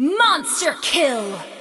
Monster kill!